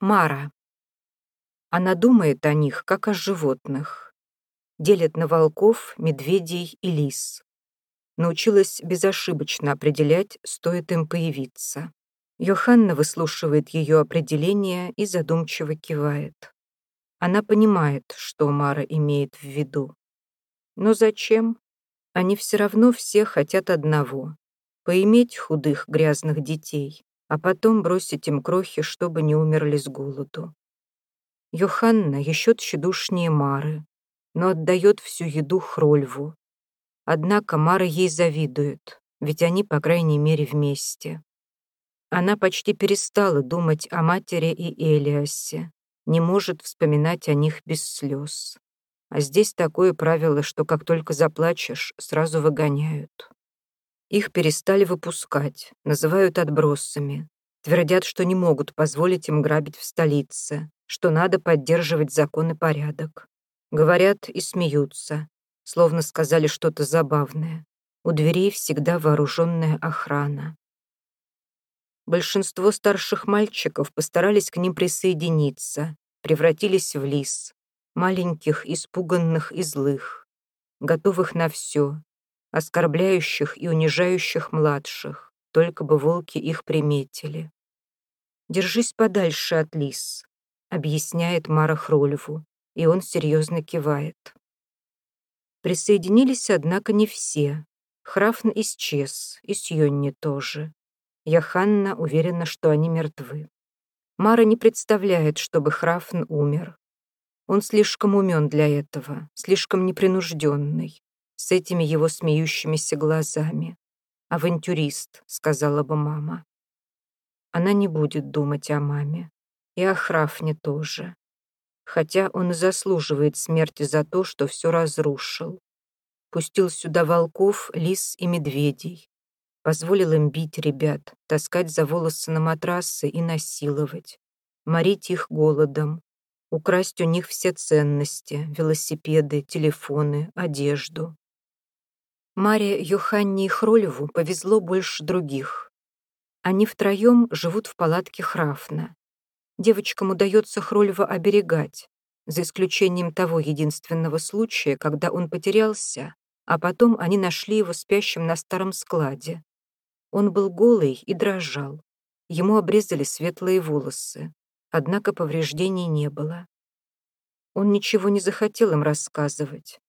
Мара. Она думает о них, как о животных. Делит на волков, медведей и лис. Научилась безошибочно определять, стоит им появиться. Йоханна выслушивает ее определение и задумчиво кивает. Она понимает, что Мара имеет в виду. Но зачем? Они все равно все хотят одного — поиметь худых грязных детей а потом бросить им крохи, чтобы не умерли с голоду. Йоханна еще тщедушнее Мары, но отдает всю еду Хрольву. Однако Мара ей завидует, ведь они, по крайней мере, вместе. Она почти перестала думать о матери и Элиасе, не может вспоминать о них без слез. А здесь такое правило, что как только заплачешь, сразу выгоняют. Их перестали выпускать, называют отбросами. Твердят, что не могут позволить им грабить в столице, что надо поддерживать закон и порядок. Говорят и смеются, словно сказали что-то забавное. У дверей всегда вооруженная охрана. Большинство старших мальчиков постарались к ним присоединиться, превратились в лис, маленьких, испуганных и злых, готовых на все, оскорбляющих и унижающих младших, только бы волки их приметили. «Держись подальше от лис», — объясняет Мара Хролеву, и он серьезно кивает. Присоединились, однако, не все. Храфн исчез, и Сьонни тоже. Яханна уверена, что они мертвы. Мара не представляет, чтобы Храфн умер. Он слишком умен для этого, слишком непринужденный, с этими его смеющимися глазами. «Авантюрист», — сказала бы мама. Она не будет думать о маме. И о Храфне тоже. Хотя он и заслуживает смерти за то, что все разрушил. Пустил сюда волков, лис и медведей. Позволил им бить ребят, таскать за волосы на матрасы и насиловать. Морить их голодом. Украсть у них все ценности, велосипеды, телефоны, одежду. Маре, Юханне и Хролеву повезло больше других. Они втроем живут в палатке Храфна. Девочкам удается Хролева оберегать, за исключением того единственного случая, когда он потерялся, а потом они нашли его спящим на старом складе. Он был голый и дрожал. Ему обрезали светлые волосы, однако повреждений не было. Он ничего не захотел им рассказывать,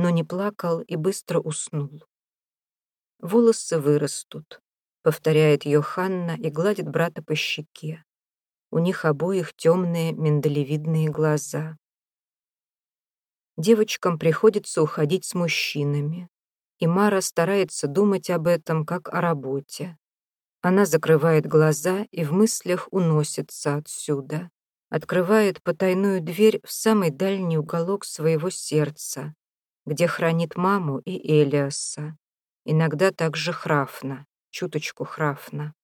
но не плакал и быстро уснул. «Волосы вырастут», — повторяет Йоханна и гладит брата по щеке. У них обоих темные миндалевидные глаза. Девочкам приходится уходить с мужчинами, и Мара старается думать об этом как о работе. Она закрывает глаза и в мыслях уносится отсюда, открывает потайную дверь в самый дальний уголок своего сердца, где хранит маму и Элиаса, иногда также Храфна, чуточку Храфна.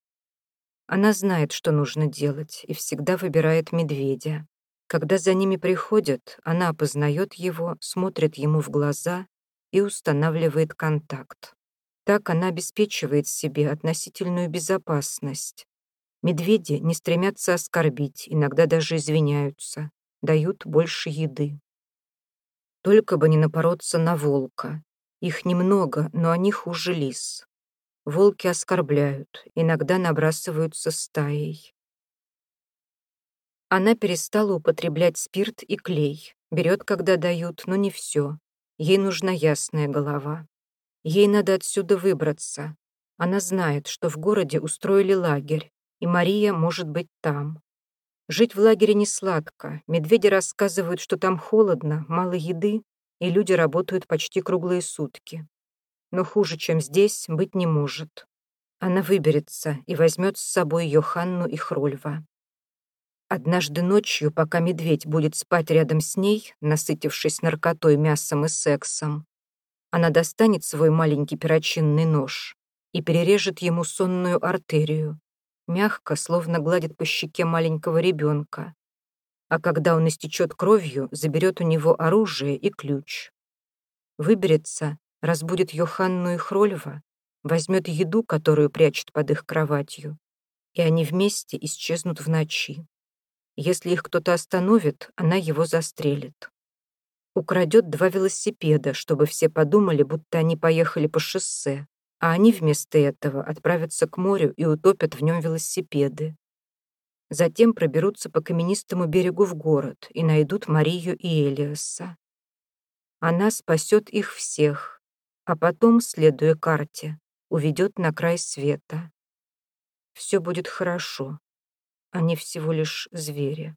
Она знает, что нужно делать, и всегда выбирает медведя. Когда за ними приходят, она опознает его, смотрит ему в глаза и устанавливает контакт. Так она обеспечивает себе относительную безопасность. Медведи не стремятся оскорбить, иногда даже извиняются, дают больше еды. Только бы не напороться на волка. Их немного, но они хуже лис. Волки оскорбляют, иногда набрасываются стаей. Она перестала употреблять спирт и клей. Берет, когда дают, но не все. Ей нужна ясная голова. Ей надо отсюда выбраться. Она знает, что в городе устроили лагерь, и Мария может быть там. Жить в лагере не сладко. Медведи рассказывают, что там холодно, мало еды, и люди работают почти круглые сутки. Но хуже, чем здесь, быть не может. Она выберется и возьмет с собой Йоханну и Хрольва. Однажды ночью, пока медведь будет спать рядом с ней, насытившись наркотой, мясом и сексом, она достанет свой маленький перочинный нож и перережет ему сонную артерию, мягко, словно гладит по щеке маленького ребенка. А когда он истечет кровью, заберет у него оружие и ключ. Выберется, разбудит Йоханну и Хрольва, возьмет еду, которую прячет под их кроватью, и они вместе исчезнут в ночи. Если их кто-то остановит, она его застрелит. Украдет два велосипеда, чтобы все подумали, будто они поехали по шоссе, а они вместо этого отправятся к морю и утопят в нем велосипеды. Затем проберутся по каменистому берегу в город и найдут Марию и Элиаса. Она спасет их всех, а потом, следуя карте, уведет на край света. Все будет хорошо. Они всего лишь звери.